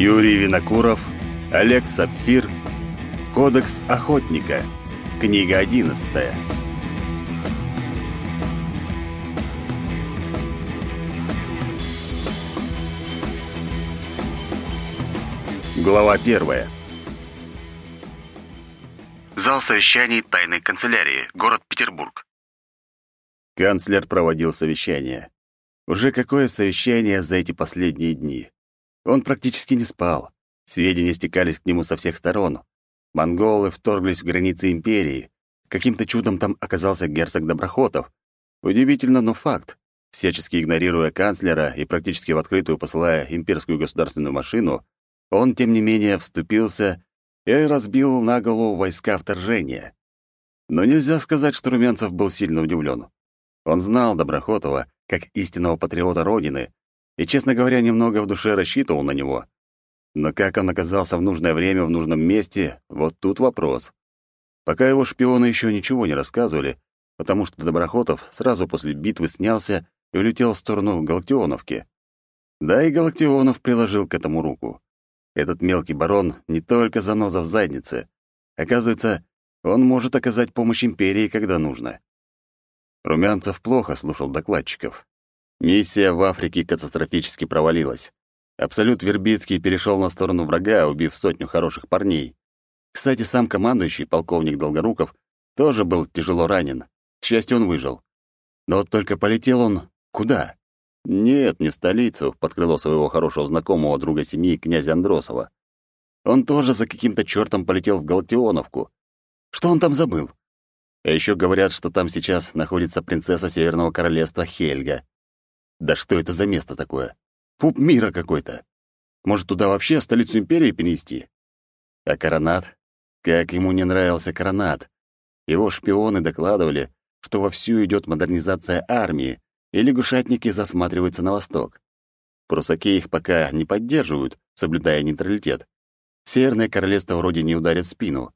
Юрий Винокуров, Олег Сапфир, Кодекс охотника, книга 11. Глава 1. Зал совещаний тайной канцелярии, город Петербург. Канцлер проводил совещание. Уже какое совещание за эти последние дни? Он практически не спал. Сведения стекались к нему со всех сторон. Монголы вторглись в границы империи. Каким-то чудом там оказался герцог Доброхотов. Удивительно, но факт. Всячески игнорируя канцлера и практически в открытую посылая имперскую государственную машину, он, тем не менее, вступился и разбил на голову войска вторжения. Но нельзя сказать, что Румянцев был сильно удивлен. Он знал Доброхотова как истинного патриота Родины и, честно говоря, немного в душе рассчитывал на него. Но как он оказался в нужное время в нужном месте, вот тут вопрос. Пока его шпионы еще ничего не рассказывали, потому что Доброхотов сразу после битвы снялся и улетел в сторону Галактионовки. Да и Галактионов приложил к этому руку. Этот мелкий барон не только заноза в заднице. Оказывается, он может оказать помощь империи, когда нужно. Румянцев плохо слушал докладчиков. Миссия в Африке катастрофически провалилась. Абсолют Вербицкий перешел на сторону врага, убив сотню хороших парней. Кстати, сам командующий, полковник Долгоруков, тоже был тяжело ранен. К счастью, он выжил. Но вот только полетел он куда? Нет, не в столицу, под крыло своего хорошего знакомого друга семьи, князя Андросова. Он тоже за каким-то чертом полетел в Галактионовку. Что он там забыл? А еще говорят, что там сейчас находится принцесса Северного Королевства Хельга. Да что это за место такое? Пуп мира какой-то. Может, туда вообще столицу империи перенести? А Коронат? Как ему не нравился Коронат. Его шпионы докладывали, что вовсю идет модернизация армии, и лягушатники засматриваются на восток. Прусаки их пока не поддерживают, соблюдая нейтралитет. Северное королевство вроде не ударит в спину.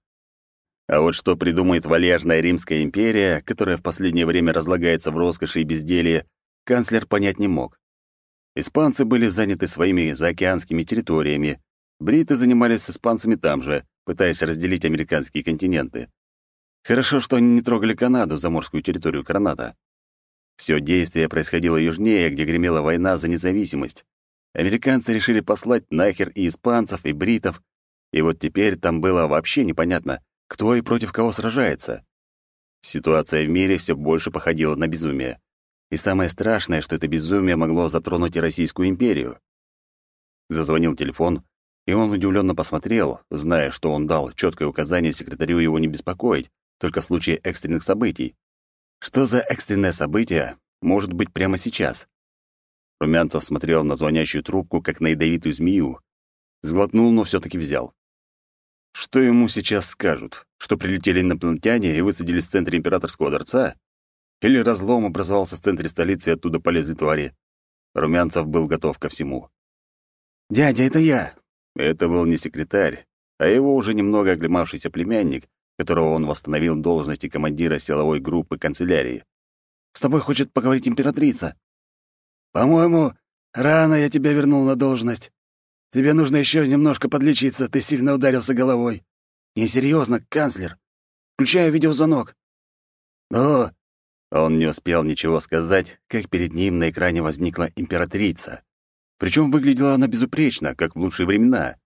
А вот что придумает вальяжная Римская империя, которая в последнее время разлагается в роскоши и безделии, канцлер понять не мог. Испанцы были заняты своими заокеанскими территориями, бриты занимались с испанцами там же, пытаясь разделить американские континенты. Хорошо, что они не трогали Канаду, заморскую территорию Граната. Все действие происходило южнее, где гремела война за независимость. Американцы решили послать нахер и испанцев, и бритов, и вот теперь там было вообще непонятно, кто и против кого сражается. Ситуация в мире все больше походила на безумие. И самое страшное, что это безумие могло затронуть и Российскую империю. Зазвонил телефон, и он удивленно посмотрел, зная, что он дал четкое указание секретарю его не беспокоить, только в случае экстренных событий. Что за экстренное событие может быть прямо сейчас? Румянцев смотрел на звонящую трубку, как на ядовитую змею. Сглотнул, но все таки взял. Что ему сейчас скажут? Что прилетели инопланетяне и высадились в центре императорского дворца? Или разлом образовался в центре столицы и оттуда полезли твари? Румянцев был готов ко всему. «Дядя, это я!» Это был не секретарь, а его уже немного оглемавшийся племянник, которого он восстановил в должности командира силовой группы канцелярии. «С тобой хочет поговорить императрица». «По-моему, рано я тебя вернул на должность. Тебе нужно еще немножко подлечиться, ты сильно ударился головой. Несерьезно, канцлер. Включаю видеозвонок. Но он не успел ничего сказать, как перед ним на экране возникла императрица. Причем выглядела она безупречно, как в лучшие времена.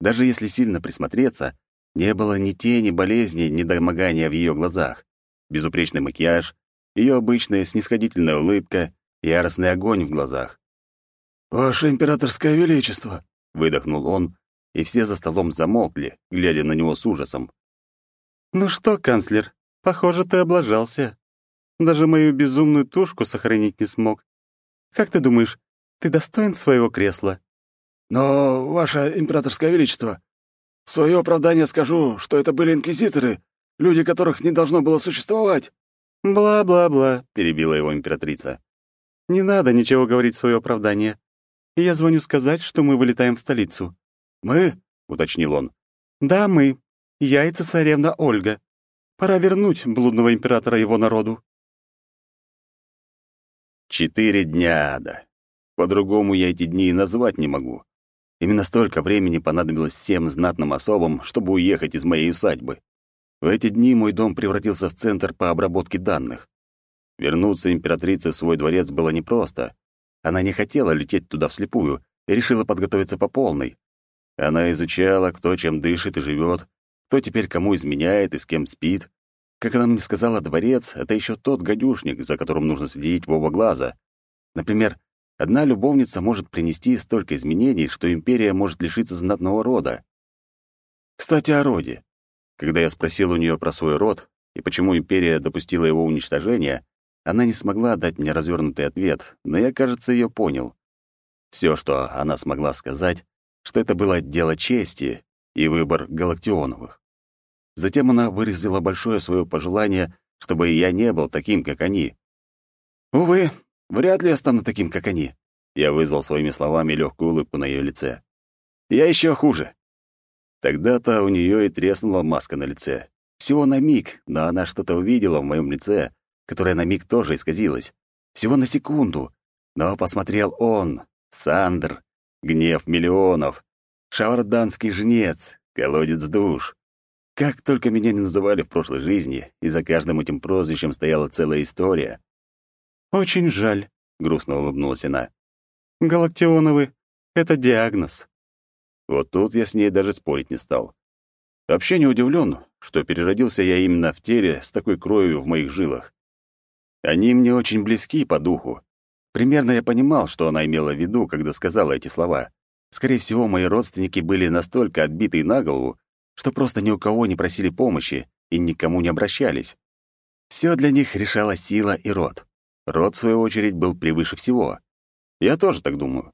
Даже если сильно присмотреться, не было ни тени болезни, ни домогания в ее глазах. Безупречный макияж, ее обычная снисходительная улыбка, яростный огонь в глазах. «Ваше императорское величество!» выдохнул он, и все за столом замолкли, глядя на него с ужасом. «Ну что, канцлер, похоже, ты облажался. Даже мою безумную тушку сохранить не смог. Как ты думаешь, ты достоин своего кресла?» «Но, ваше императорское величество, в свое оправдание скажу, что это были инквизиторы, люди которых не должно было существовать». «Бла-бла-бла», — перебила его императрица. «Не надо ничего говорить в свое оправдание. Я звоню сказать, что мы вылетаем в столицу». «Мы?» — уточнил он. «Да, мы. Я и цесаревна Ольга. Пора вернуть блудного императора его народу». Четыре дня ада. По-другому я эти дни и назвать не могу. Именно столько времени понадобилось всем знатным особам, чтобы уехать из моей усадьбы. В эти дни мой дом превратился в центр по обработке данных. Вернуться императрице в свой дворец было непросто. Она не хотела лететь туда вслепую и решила подготовиться по полной. Она изучала, кто чем дышит и живет, кто теперь кому изменяет и с кем спит. Как она мне сказала, дворец — это еще тот гадюшник, за которым нужно следить в оба глаза. Например, одна любовница может принести столько изменений, что империя может лишиться знатного рода. Кстати, о роде. Когда я спросил у нее про свой род и почему империя допустила его уничтожения, она не смогла дать мне развернутый ответ, но я, кажется, ее понял. Все, что она смогла сказать, что это было дело чести и выбор Галактионовых. Затем она выразила большое свое пожелание, чтобы я не был таким, как они. «Увы, вряд ли я стану таким, как они», — я вызвал своими словами легкую улыбку на ее лице. «Я еще хуже». Тогда-то у нее и треснула маска на лице. Всего на миг, но она что-то увидела в моем лице, которое на миг тоже исказилось. Всего на секунду. Но посмотрел он, Сандр, гнев миллионов, шаварданский жнец, колодец душ. Как только меня не называли в прошлой жизни, и за каждым этим прозвищем стояла целая история. «Очень жаль», — грустно улыбнулась она. «Галактионовы — это диагноз». Вот тут я с ней даже спорить не стал. Вообще не удивлен, что переродился я именно в теле с такой кровью в моих жилах. Они мне очень близки по духу, Примерно я понимал, что она имела в виду, когда сказала эти слова. Скорее всего, мои родственники были настолько отбиты на голову, что просто ни у кого не просили помощи и никому не обращались. Все для них решала сила и род. Род, в свою очередь, был превыше всего. Я тоже так думаю.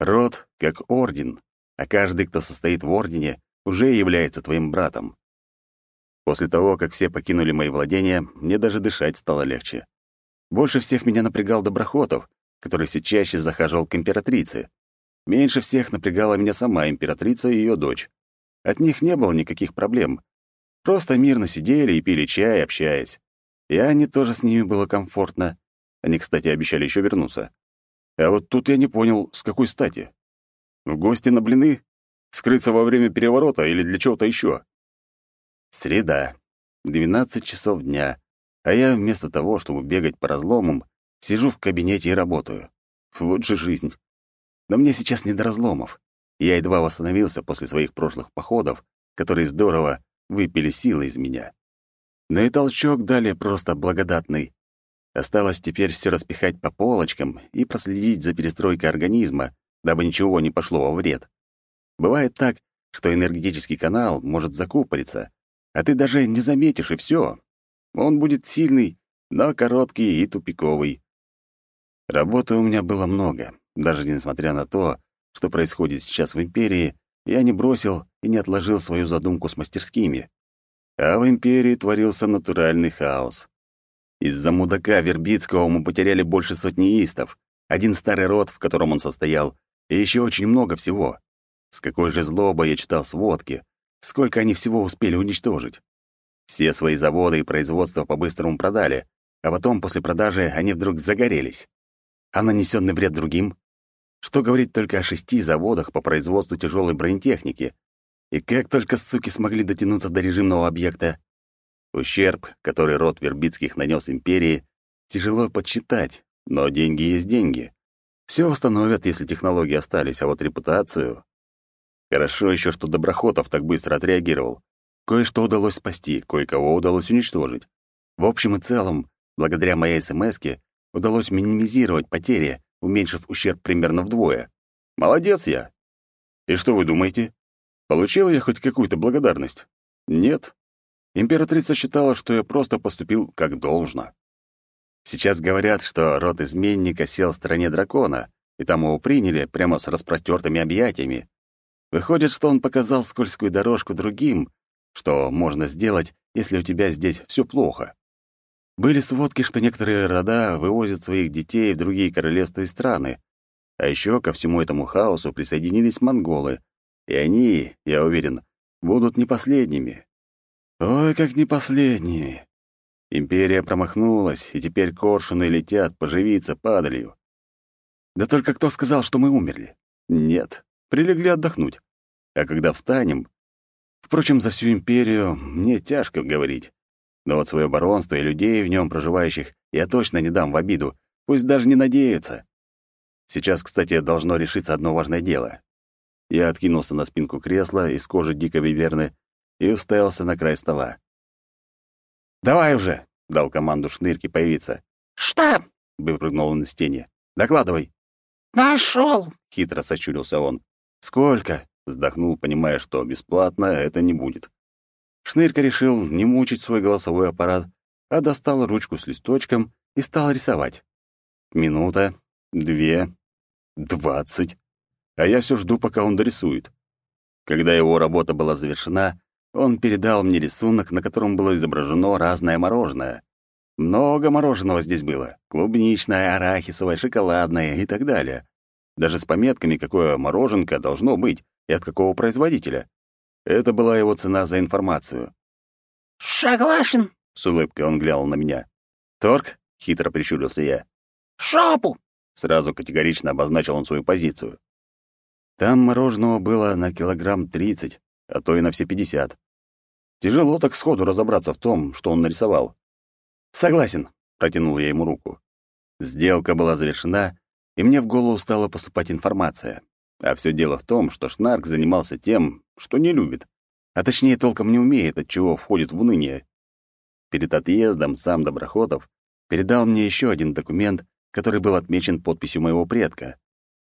Род как орден, а каждый, кто состоит в ордене, уже является твоим братом. После того, как все покинули мои владения, мне даже дышать стало легче. Больше всех меня напрягал Доброхотов, который все чаще захаживал к императрице. Меньше всех напрягала меня сама императрица и ее дочь. От них не было никаких проблем. Просто мирно сидели и пили чай, общаясь. И Анне тоже с ними было комфортно. Они, кстати, обещали еще вернуться. А вот тут я не понял, с какой стати. В гости на блины? Скрыться во время переворота или для чего-то еще? Среда. 12 часов дня. А я вместо того, чтобы бегать по разломам, Сижу в кабинете и работаю. Вот же жизнь. Но мне сейчас не до разломов. Я едва восстановился после своих прошлых походов, которые здорово выпили силы из меня. Но и толчок дали просто благодатный. Осталось теперь все распихать по полочкам и проследить за перестройкой организма, дабы ничего не пошло во вред. Бывает так, что энергетический канал может закупориться, а ты даже не заметишь, и все. Он будет сильный, но короткий и тупиковый. Работы у меня было много, даже несмотря на то, что происходит сейчас в Империи, я не бросил и не отложил свою задумку с мастерскими. А в Империи творился натуральный хаос. Из-за мудака Вербицкого мы потеряли больше сотни истов, один старый род, в котором он состоял, и еще очень много всего. С какой же злобой я читал сводки, сколько они всего успели уничтожить. Все свои заводы и производства по-быстрому продали, а потом после продажи они вдруг загорелись а нанесенный вред другим? Что говорить только о шести заводах по производству тяжелой бронетехники? И как только суки смогли дотянуться до режимного объекта? Ущерб, который род Вербицких нанес империи, тяжело подсчитать, но деньги есть деньги. Все установят, если технологии остались, а вот репутацию... Хорошо еще, что Доброхотов так быстро отреагировал. Кое-что удалось спасти, кое-кого удалось уничтожить. В общем и целом, благодаря моей СМСке, удалось минимизировать потери, уменьшив ущерб примерно вдвое. Молодец я. И что вы думаете? Получил я хоть какую-то благодарность? Нет. Императрица считала, что я просто поступил как должно. Сейчас говорят, что род изменника сел в стороне дракона, и там его приняли прямо с распростертыми объятиями. Выходит, что он показал скользкую дорожку другим, что можно сделать, если у тебя здесь все плохо. Были сводки, что некоторые рода вывозят своих детей в другие королевства и страны. А еще ко всему этому хаосу присоединились монголы. И они, я уверен, будут не последними. Ой, как не последние. Империя промахнулась, и теперь коршуны летят поживиться падалью. Да только кто сказал, что мы умерли? Нет, прилегли отдохнуть. А когда встанем... Впрочем, за всю империю мне тяжко говорить. Но вот свое баронство и людей в нем проживающих я точно не дам в обиду, пусть даже не надеются. Сейчас, кстати, должно решиться одно важное дело. Я откинулся на спинку кресла из кожи дикой виверны и уставился на край стола. «Давай уже!» — дал команду шнырки появиться. «Что?» — выпрыгнул он из тени. «Докладывай!» «Нашел!» — хитро сочурился он. «Сколько?» — вздохнул, понимая, что бесплатно это не будет. Шнырька решил не мучить свой голосовой аппарат, а достал ручку с листочком и стал рисовать. Минута, две, двадцать. А я все жду, пока он дорисует. Когда его работа была завершена, он передал мне рисунок, на котором было изображено разное мороженое. Много мороженого здесь было. Клубничное, арахисовое, шоколадное и так далее. Даже с пометками, какое мороженка должно быть и от какого производителя. Это была его цена за информацию. «Согласен!» — с улыбкой он глянул на меня. «Торг?» — хитро прищурился я. «Шапу!» — сразу категорично обозначил он свою позицию. Там мороженого было на килограмм тридцать, а то и на все пятьдесят. Тяжело так сходу разобраться в том, что он нарисовал. «Согласен», — протянул я ему руку. Сделка была завершена, и мне в голову стала поступать информация. А все дело в том, что Шнарк занимался тем, что не любит, а точнее толком не умеет, от чего входит в уныние. Перед отъездом сам Доброхотов передал мне еще один документ, который был отмечен подписью моего предка.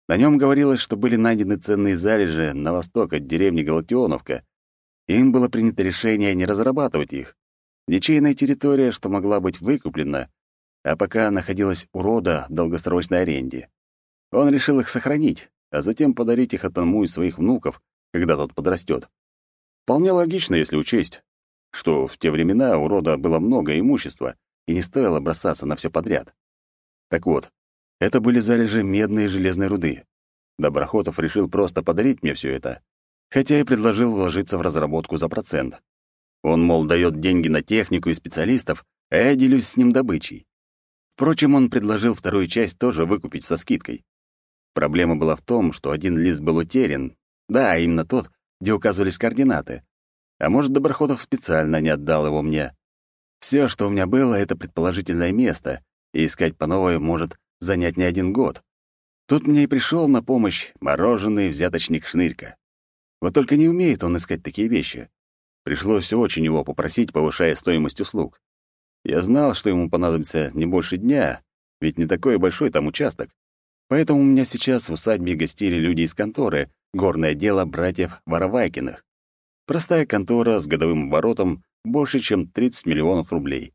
На нем говорилось, что были найдены ценные залежи на восток от деревни Галактионовка, и им было принято решение не разрабатывать их. Ничейная территория, что могла быть выкуплена, а пока находилась у рода в долгосрочной аренде. Он решил их сохранить, а затем подарить их одному из своих внуков, когда тот подрастет. Вполне логично, если учесть, что в те времена у рода было много имущества, и не стоило бросаться на все подряд. Так вот, это были залежи медной и железной руды. Доброхотов решил просто подарить мне все это, хотя и предложил вложиться в разработку за процент. Он, мол, дает деньги на технику и специалистов, а я делюсь с ним добычей. Впрочем, он предложил вторую часть тоже выкупить со скидкой. Проблема была в том, что один лист был утерян. Да, именно тот, где указывались координаты. А может, Доброходов специально не отдал его мне. Все, что у меня было, — это предположительное место, и искать по новой может занять не один год. Тут мне и пришел на помощь мороженый взяточник Шнырька. Вот только не умеет он искать такие вещи. Пришлось очень его попросить, повышая стоимость услуг. Я знал, что ему понадобится не больше дня, ведь не такой большой там участок. Поэтому у меня сейчас в усадьбе гостили люди из конторы, горное дело братьев Воровайкиных. Простая контора с годовым оборотом больше, чем 30 миллионов рублей.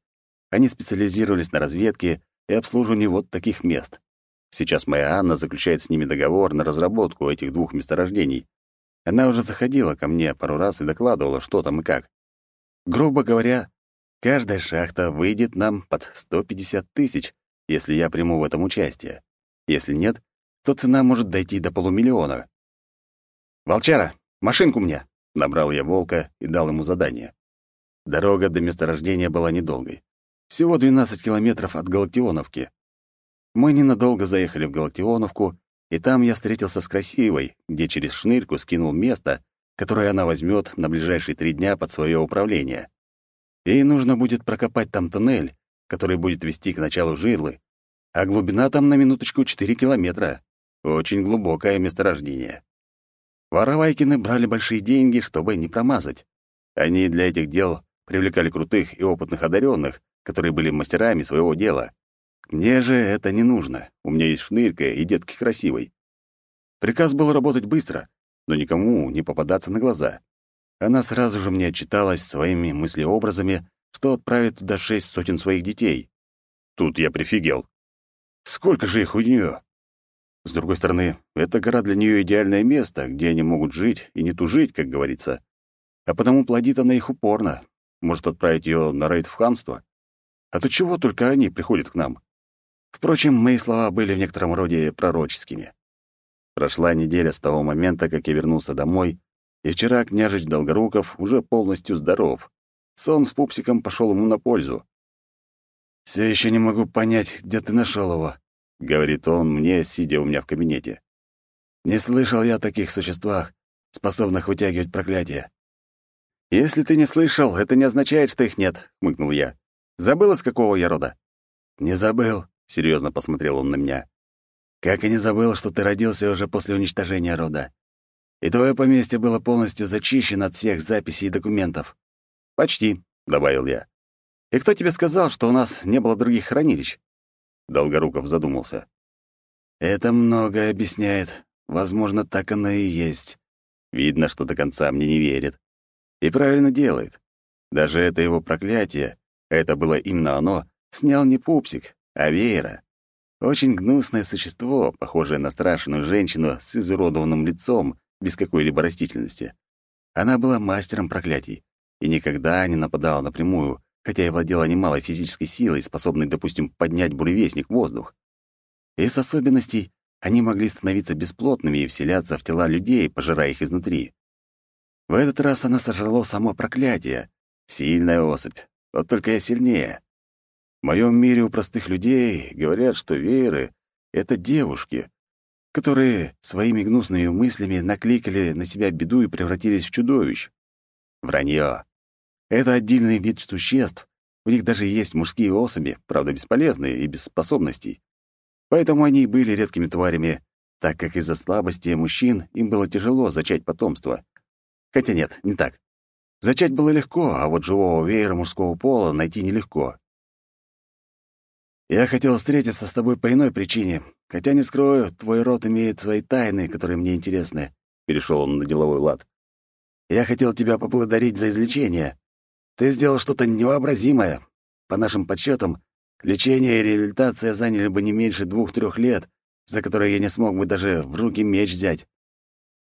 Они специализировались на разведке и обслуживании вот таких мест. Сейчас моя Анна заключает с ними договор на разработку этих двух месторождений. Она уже заходила ко мне пару раз и докладывала, что там и как. Грубо говоря, каждая шахта выйдет нам под 150 тысяч, если я приму в этом участие. Если нет, то цена может дойти до полумиллиона. «Волчара, машинку мне!» — набрал я волка и дал ему задание. Дорога до месторождения была недолгой. Всего 12 километров от Галактионовки. Мы ненадолго заехали в Галактионовку, и там я встретился с Красивой, где через шнырьку скинул место, которое она возьмет на ближайшие три дня под свое управление. Ей нужно будет прокопать там туннель, который будет вести к началу жирлы, а глубина там на минуточку 4 километра. Очень глубокое месторождение. Воровайкины брали большие деньги, чтобы не промазать. Они для этих дел привлекали крутых и опытных одаренных, которые были мастерами своего дела. Мне же это не нужно. У меня есть шнырька и детки красивой. Приказ был работать быстро, но никому не попадаться на глаза. Она сразу же мне отчиталась своими мыслеобразами, что отправит туда шесть сотен своих детей. Тут я прифигел. Сколько же их у нее? С другой стороны, эта гора для нее идеальное место, где они могут жить и не тужить, как говорится. А потому плодит она их упорно. Может отправить ее на рейд в ханство? А то чего только они приходят к нам? Впрочем, мои слова были в некотором роде пророческими. Прошла неделя с того момента, как я вернулся домой, и вчера княжич Долгоруков уже полностью здоров. Сон с пупсиком пошел ему на пользу. Все еще не могу понять, где ты нашел его», — говорит он мне, сидя у меня в кабинете. Не слышал я о таких существах, способных вытягивать проклятие. «Если ты не слышал, это не означает, что их нет», — хмыкнул я. «Забыл, из какого я рода?» «Не забыл», — серьезно посмотрел он на меня. «Как и не забыл, что ты родился уже после уничтожения рода. И твое поместье было полностью зачищено от всех записей и документов». «Почти», — добавил я. «И кто тебе сказал, что у нас не было других хранилищ?» Долгоруков задумался. «Это многое объясняет. Возможно, так оно и есть». Видно, что до конца мне не верит. И правильно делает. Даже это его проклятие, это было именно оно, снял не пупсик, а веера. Очень гнусное существо, похожее на страшную женщину с изуродованным лицом, без какой-либо растительности. Она была мастером проклятий и никогда не нападала напрямую, хотя и владела немалой физической силой, способной, допустим, поднять буревестник в воздух. Из особенностей они могли становиться бесплотными и вселяться в тела людей, пожирая их изнутри. В этот раз она сожрало само проклятие. Сильная особь. Вот только я сильнее. В моем мире у простых людей говорят, что вееры — это девушки, которые своими гнусными мыслями накликали на себя беду и превратились в чудовищ. Вранье. Это отдельный вид существ. У них даже есть мужские особи, правда, бесполезные и без способностей. Поэтому они были редкими тварями, так как из-за слабости мужчин им было тяжело зачать потомство. Хотя нет, не так. Зачать было легко, а вот живого веера мужского пола найти нелегко. «Я хотел встретиться с тобой по иной причине, хотя, не скрою, твой род имеет свои тайны, которые мне интересны», — перешел он на деловой лад. «Я хотел тебя поблагодарить за излечение. Ты сделал что-то невообразимое. По нашим подсчетам, Лечение и реабилитация заняли бы не меньше двух-трех лет, за которые я не смог бы даже в руки меч взять.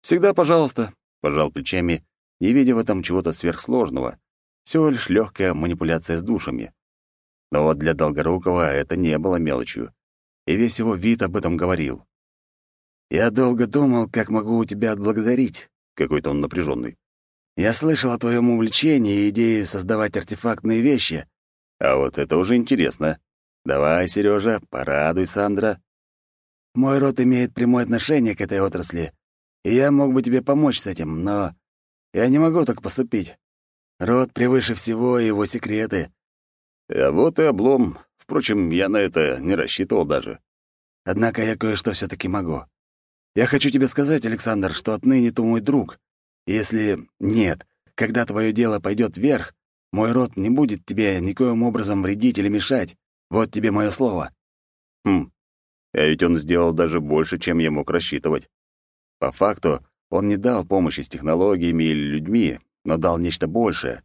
«Всегда пожалуйста», — пожал плечами, не видя в этом чего-то сверхсложного. Всего лишь легкая манипуляция с душами. Но вот для Долгорукова это не было мелочью, и весь его вид об этом говорил. «Я долго думал, как могу у тебя отблагодарить», — какой-то он напряженный. «Я слышал о твоем увлечении и идее создавать артефактные вещи». А вот это уже интересно. Давай, Сережа, порадуй Сандра. Мой род имеет прямое отношение к этой отрасли, и я мог бы тебе помочь с этим, но я не могу так поступить. Род превыше всего, и его секреты. А вот и облом. Впрочем, я на это не рассчитывал даже. Однако я кое-что все таки могу. Я хочу тебе сказать, Александр, что отныне ты мой друг. Если нет, когда твое дело пойдет вверх, мой род не будет тебе никоим образом вредить или мешать. Вот тебе мое слово». Хм, а ведь он сделал даже больше, чем я мог рассчитывать. По факту, он не дал помощи с технологиями или людьми, но дал нечто большее.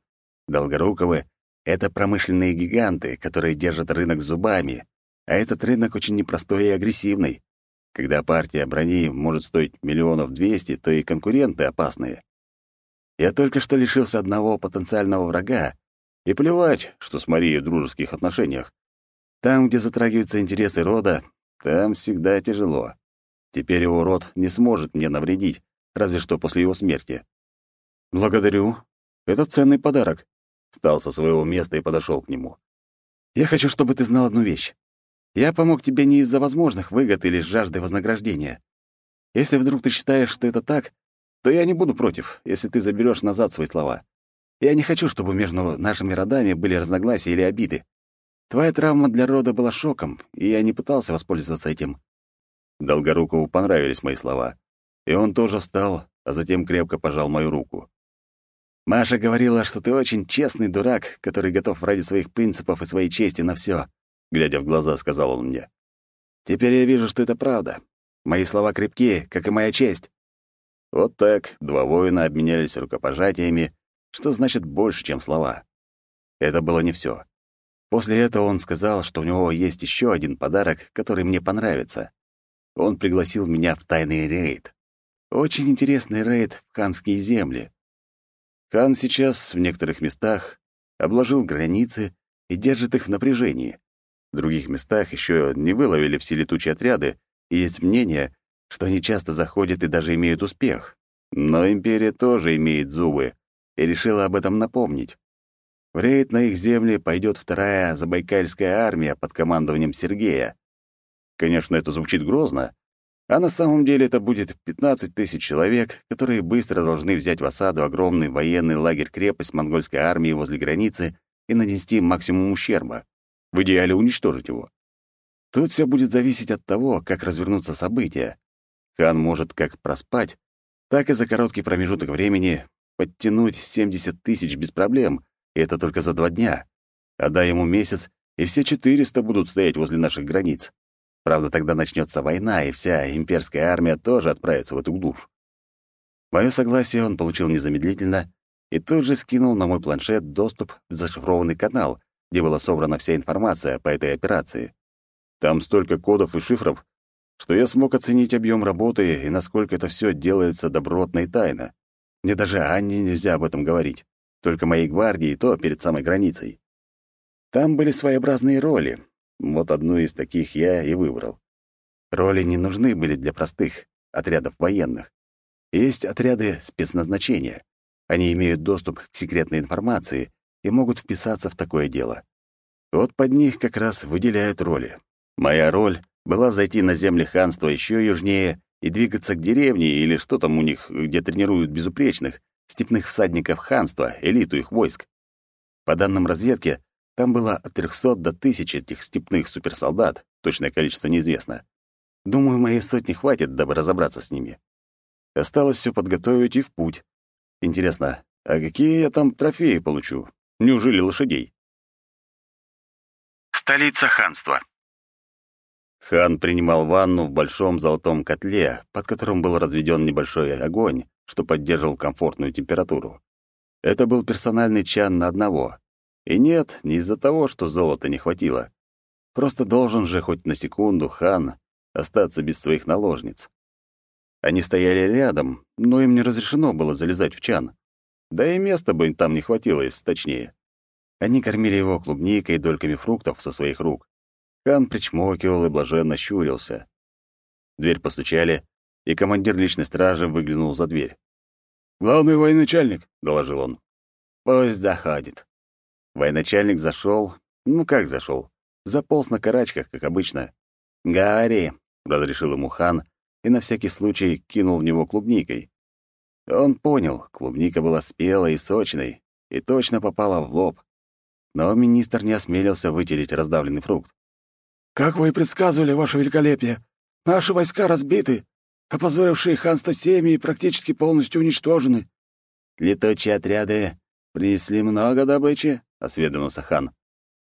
Долгоруковы — это промышленные гиганты, которые держат рынок зубами, а этот рынок очень непростой и агрессивный. Когда партия брони может стоить миллионов двести, то и конкуренты опасные. Я только что лишился одного потенциального врага, и плевать, что с Марией в дружеских отношениях. Там, где затрагиваются интересы рода, там всегда тяжело. Теперь его род не сможет мне навредить, разве что после его смерти. «Благодарю. Это ценный подарок», — встал со своего места и подошел к нему. «Я хочу, чтобы ты знал одну вещь. Я помог тебе не из-за возможных выгод или жажды вознаграждения. Если вдруг ты считаешь, что это так, то я не буду против, если ты заберешь назад свои слова. Я не хочу, чтобы между нашими родами были разногласия или обиды. Твоя травма для рода была шоком, и я не пытался воспользоваться этим». Долгорукову понравились мои слова, и он тоже встал, а затем крепко пожал мою руку. «Маша говорила, что ты очень честный дурак, который готов ради своих принципов и своей чести на все, глядя в глаза, сказал он мне. «Теперь я вижу, что это правда. Мои слова крепкие, как и моя честь». Вот так два воина обменялись рукопожатиями, что значит больше, чем слова. Это было не все. После этого он сказал, что у него есть еще один подарок, который мне понравится. Он пригласил меня в тайный рейд. Очень интересный рейд в ханские земли. Хан сейчас в некоторых местах обложил границы и держит их в напряжении. В других местах еще не выловили все летучие отряды, и есть мнение, что они часто заходят и даже имеют успех. Но империя тоже имеет зубы и решила об этом напомнить. В рейд на их земли пойдет вторая Забайкальская армия под командованием Сергея. Конечно, это звучит грозно, А на самом деле это будет 15 тысяч человек, которые быстро должны взять в осаду огромный военный лагерь-крепость монгольской армии возле границы и нанести максимум ущерба. В идеале уничтожить его. Тут все будет зависеть от того, как развернутся события. Хан может как проспать, так и за короткий промежуток времени подтянуть 70 тысяч без проблем, и это только за два дня. А дай ему месяц, и все 400 будут стоять возле наших границ. Правда, тогда начнется война, и вся имперская армия тоже отправится в эту глушь. Мое согласие он получил незамедлительно и тут же скинул на мой планшет доступ в зашифрованный канал, где была собрана вся информация по этой операции. Там столько кодов и шифров, что я смог оценить объем работы и насколько это все делается добротно и тайно. Мне даже Анне нельзя об этом говорить, только моей гвардии то перед самой границей. Там были своеобразные роли. Вот одну из таких я и выбрал. Роли не нужны были для простых отрядов военных. Есть отряды спецназначения. Они имеют доступ к секретной информации и могут вписаться в такое дело. Вот под них как раз выделяют роли. Моя роль была зайти на земли ханства еще южнее и двигаться к деревне или что там у них, где тренируют безупречных, степных всадников ханства, элиту их войск. По данным разведки, там было от 300 до 1000 этих степных суперсолдат, точное количество неизвестно. Думаю, моей сотни хватит, дабы разобраться с ними. Осталось все подготовить и в путь. Интересно, а какие я там трофеи получу? Неужели лошадей? Столица ханства. Хан принимал ванну в большом золотом котле, под которым был разведен небольшой огонь, что поддерживал комфортную температуру. Это был персональный чан на одного. И нет, не из-за того, что золота не хватило. Просто должен же хоть на секунду хан остаться без своих наложниц. Они стояли рядом, но им не разрешено было залезать в чан. Да и места бы им там не хватило, если точнее. Они кормили его клубникой и дольками фруктов со своих рук. Хан причмокивал и блаженно щурился. дверь постучали, и командир личной стражи выглянул за дверь. «Главный военачальник», — доложил он. «Пусть заходит». Военачальник зашел, ну как зашел, заполз на карачках, как обычно. «Говори», — разрешил ему хан, и на всякий случай кинул в него клубникой. Он понял, клубника была спелой и сочной, и точно попала в лоб. Но министр не осмелился вытереть раздавленный фрукт. «Как вы и предсказывали, ваше великолепие, наши войска разбиты, опозорившие ханство семьи практически полностью уничтожены». «Летучие отряды принесли много добычи?» — осведомился хан.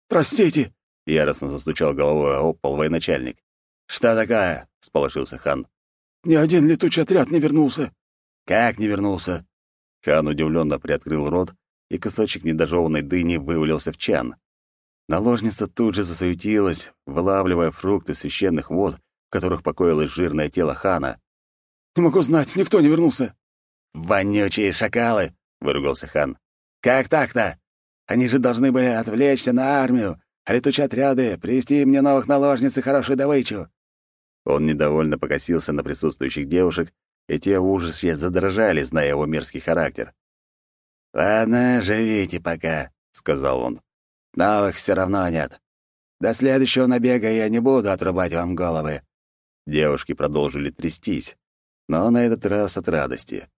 «Простите!» — яростно застучал головой об пол военачальник. «Что такое?» — сполошился хан. «Ни один летучий отряд не вернулся». «Как не вернулся?» Хан удивленно приоткрыл рот, и кусочек недожеванной дыни вывалился в чан. Наложница тут же засуетилась, вылавливая фрукты священных вод, в которых покоилось жирное тело хана. «Не могу знать, никто не вернулся». «Вонючие шакалы!» — выругался хан. «Как так-то? Они же должны были отвлечься на армию, летучие отряды привести мне новых наложниц и хорошую добычу». Он недовольно покосился на присутствующих девушек, и те в ужасе задрожали, зная его мерзкий характер. «Ладно, живите пока», — сказал он. Новых все равно нет. До следующего набега я не буду отрубать вам головы». Девушки продолжили трястись, но на этот раз от радости.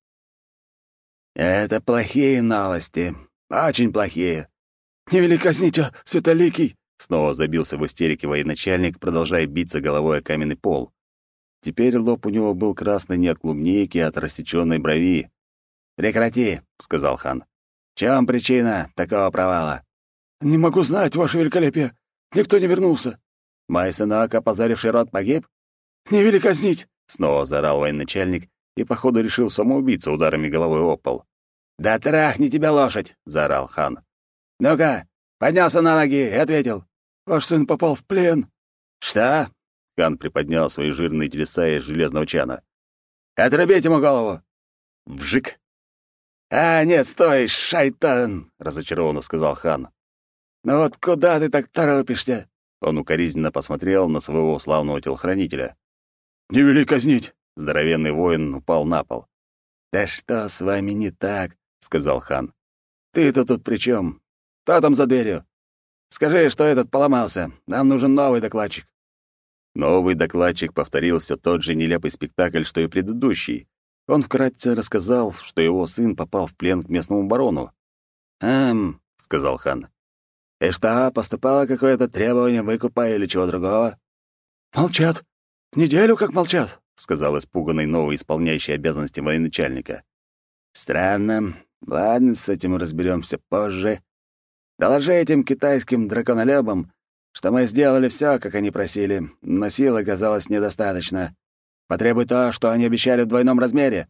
«Это плохие новости. Очень плохие». «Не вели казните, Светоликий!» Снова забился в истерике военачальник, продолжая биться головой о каменный пол. Теперь лоб у него был красный не от клубники, а от рассечённой брови. «Прекрати», — сказал хан. «В чём причина такого провала?» «Не могу знать, ваше великолепие. Никто не вернулся». «Мой сынок, опозоривший род, погиб?» «Не вели казнить!» — снова заорал военачальник и, походу, решил самоубиться ударами головой об пол. «Да трахни тебя лошадь!» — заорал хан. «Ну-ка, поднялся на ноги и ответил. Ваш сын попал в плен». «Что?» — хан приподнял свои жирные телеса из железного чана. «Отрубить ему голову!» «Вжик!» «А, нет, стой, шайтан!» — разочарованно сказал хан. «Ну вот куда ты так торопишься?» Он укоризненно посмотрел на своего славного телохранителя. «Не вели казнить!» Здоровенный воин упал на пол. «Да что с вами не так?» — сказал хан. «Ты-то тут при чем? Кто там за дверью? Скажи, что этот поломался. Нам нужен новый докладчик». Новый докладчик повторил все тот же нелепый спектакль, что и предыдущий. Он вкратце рассказал, что его сын попал в плен к местному барону. «Эм», — сказал хан. «И что, поступало какое-то требование выкупа или чего другого?» «Молчат. Неделю как молчат», — сказал испуганный новый исполняющий обязанности военачальника. «Странно. Ладно, с этим разберемся позже. Доложи этим китайским драконолюбам, что мы сделали все, как они просили, но сил оказалось недостаточно. Потребуй то, что они обещали в двойном размере».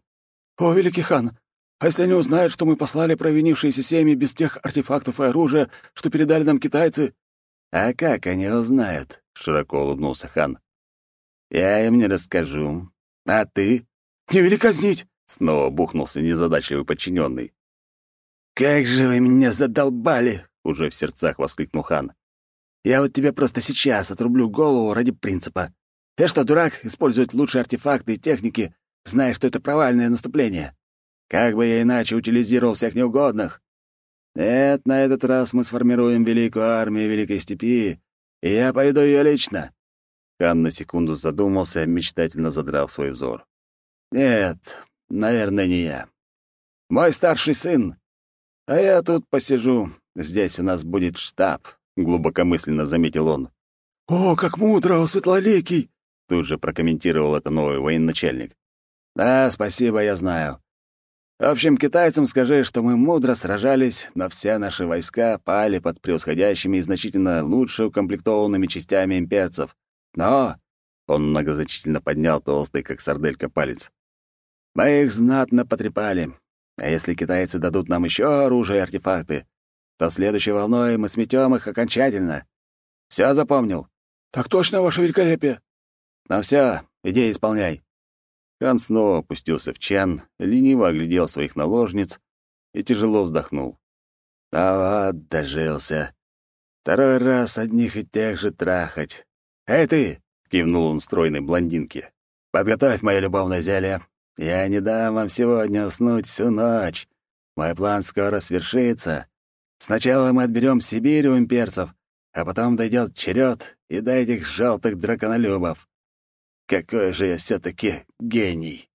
«О, великий хан, а если они узнают, что мы послали провинившиеся семьи без тех артефактов и оружия, что передали нам китайцы?» «А как они узнают?» — широко улыбнулся хан. «Я им не расскажу. А ты?» «Не вели казнить!» — снова бухнулся незадачливый подчиненный. «Как же вы меня задолбали!» — уже в сердцах воскликнул хан. Я вот тебе просто сейчас отрублю голову ради принципа. Ты что, дурак, использовать лучшие артефакты и техники, зная, что это провальное наступление? Как бы я иначе утилизировал всех неугодных? Нет, на этот раз мы сформируем великую армию Великой Степи, и я поведу ее лично». Хан на секунду задумался, мечтательно задрав свой взор. «Нет, наверное, не я. Мой старший сын. А я тут посижу. Здесь у нас будет штаб, — глубокомысленно заметил он. «О, как мудро, о, светлоликий!» — тут же прокомментировал это новый военачальник. «Да, спасибо, я знаю. В общем, китайцам скажи, что мы мудро сражались, но все наши войска пали под превосходящими и значительно лучше укомплектованными частями имперцев. Но...» — он многозначительно поднял толстый, как сарделька, палец. «Мы их знатно потрепали. А если китайцы дадут нам еще оружие и артефакты, то следующей волной мы сметем их окончательно. Все запомнил? Так точно, ваше великолепие. Ну все, иди исполняй. Хан снова опустился в чан, лениво оглядел своих наложниц и тяжело вздохнул. А вот, дожился. Второй раз одних и тех же трахать. «Эй ты!» — кивнул он стройной блондинке. «Подготовь мое любовное зелье. Я не дам вам сегодня уснуть всю ночь. Мой план скоро свершится, Сначала мы отберем Сибирь у имперцев, а потом дойдет черед и до этих желтых драконолюбов. Какой же я все таки гений!»